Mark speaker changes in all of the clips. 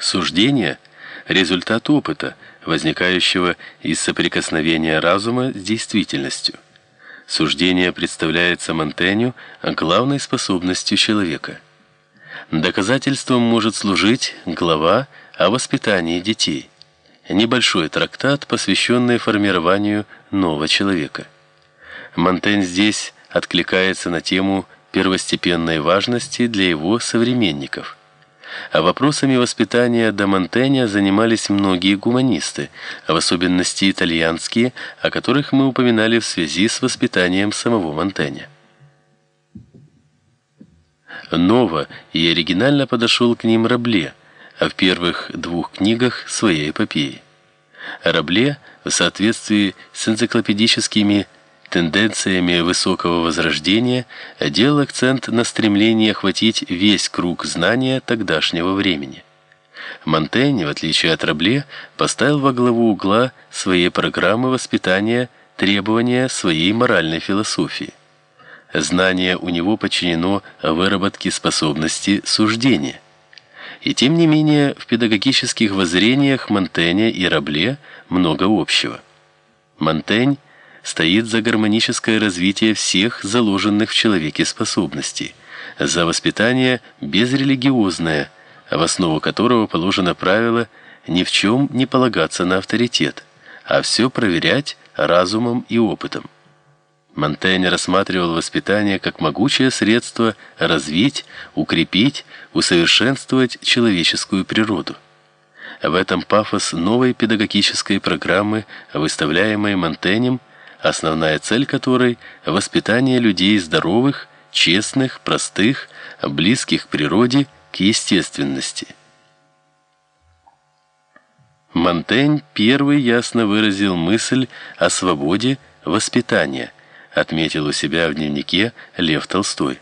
Speaker 1: Суждение – результат опыта, возникающего из соприкосновения разума с действительностью. Суждение представляется Монтеню главной способностью человека. Доказательством может служить глава о воспитании детей. Небольшой трактат, посвященный формированию нового человека. Монтень здесь откликается на тему первостепенной важности для его современников – а вопросами воспитания до Монтэня занимались многие гуманисты, в особенности итальянские, о которых мы упоминали в связи с воспитанием самого Монтэня. Ново и оригинально подошел к ним Рабле, а в первых двух книгах своей эпопеи. Рабле в соответствии с энциклопедическими тенденциями высокого возрождения делал акцент на стремлении охватить весь круг знания тогдашнего времени. Монтень, в отличие от Рабле, поставил во главу угла своей программы воспитания требования своей моральной философии. Знание у него подчинено выработке способности суждения. И тем не менее, в педагогических воззрениях Монтэня и Рабле много общего. Монтень стоит за гармоническое развитие всех заложенных в человеке способностей, за воспитание безрелигиозное, в основу которого положено правило ни в чем не полагаться на авторитет, а все проверять разумом и опытом. Монтень рассматривал воспитание как могучее средство развить, укрепить, усовершенствовать человеческую природу. В этом пафос новой педагогической программы, выставляемой Монтенем, основная цель которой – воспитание людей здоровых, честных, простых, близких к природе, к естественности. Монтень первый ясно выразил мысль о свободе воспитания, отметил у себя в дневнике Лев Толстой.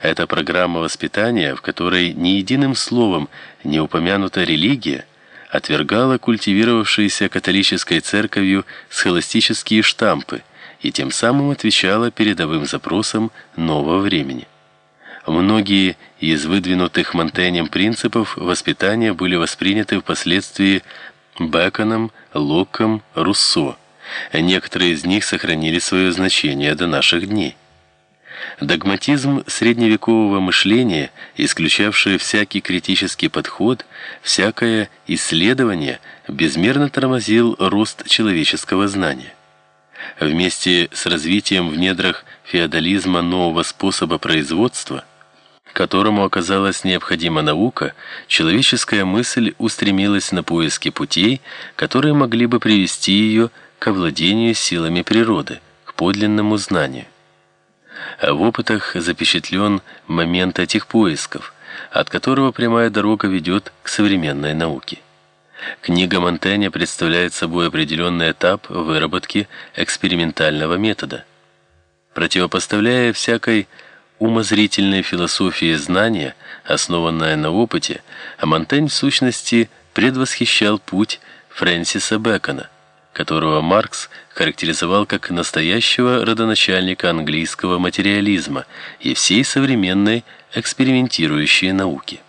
Speaker 1: Эта программа воспитания, в которой ни единым словом не упомянута религия, отвергала культивировавшиеся католической церковью схоластические штампы и тем самым отвечала передовым запросам нового времени. Многие из выдвинутых Монтенем принципов воспитания были восприняты впоследствии Беконом, Локком, Руссо. Некоторые из них сохранили свое значение до наших дней. Догматизм средневекового мышления, исключавший всякий критический подход, всякое исследование, безмерно тормозил рост человеческого знания. Вместе с развитием в недрах феодализма нового способа производства, которому оказалась необходима наука, человеческая мысль устремилась на поиски путей, которые могли бы привести ее к овладению силами природы, к подлинному знанию. В опытах запечатлен момент этих поисков, от которого прямая дорога ведет к современной науке. Книга Монтэня представляет собой определенный этап выработки экспериментального метода. Противопоставляя всякой умозрительной философии знания, основанная на опыте, Монтень в сущности предвосхищал путь Фрэнсиса Бэкона – которого Маркс характеризовал как настоящего родоначальника английского материализма и всей современной экспериментирующей науки.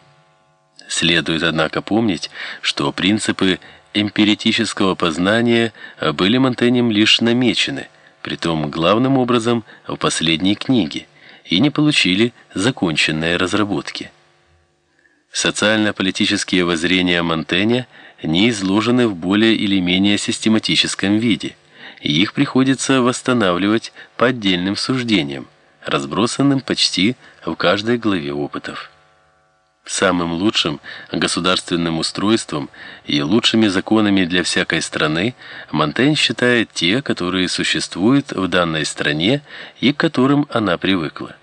Speaker 1: Следует, однако, помнить, что принципы эмпиритического познания были Монтенем лишь намечены, притом главным образом в последней книге, и не получили законченной разработки. Социально-политические воззрения Монтэня – не изложены в более или менее систематическом виде, и их приходится восстанавливать по отдельным суждениям, разбросанным почти в каждой главе опытов. Самым лучшим государственным устройством и лучшими законами для всякой страны Монтень считает те, которые существуют в данной стране и к которым она привыкла.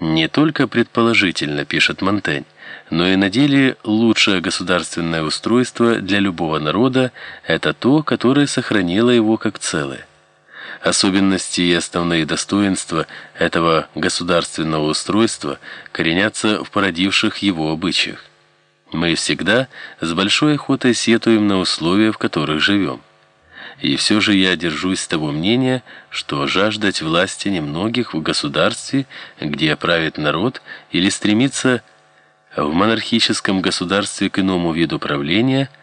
Speaker 1: Не только предположительно, пишет Монтень, но и на деле лучшее государственное устройство для любого народа это то, которое сохранило его как целое. Особенности и основные достоинства этого государственного устройства коренятся в породивших его обычаях. Мы всегда с большой охотой сетуем на условия, в которых живем. И все же я держусь того мнения, что жаждать власти немногих в государстве, где правит народ, или стремиться в монархическом государстве к иному виду правления –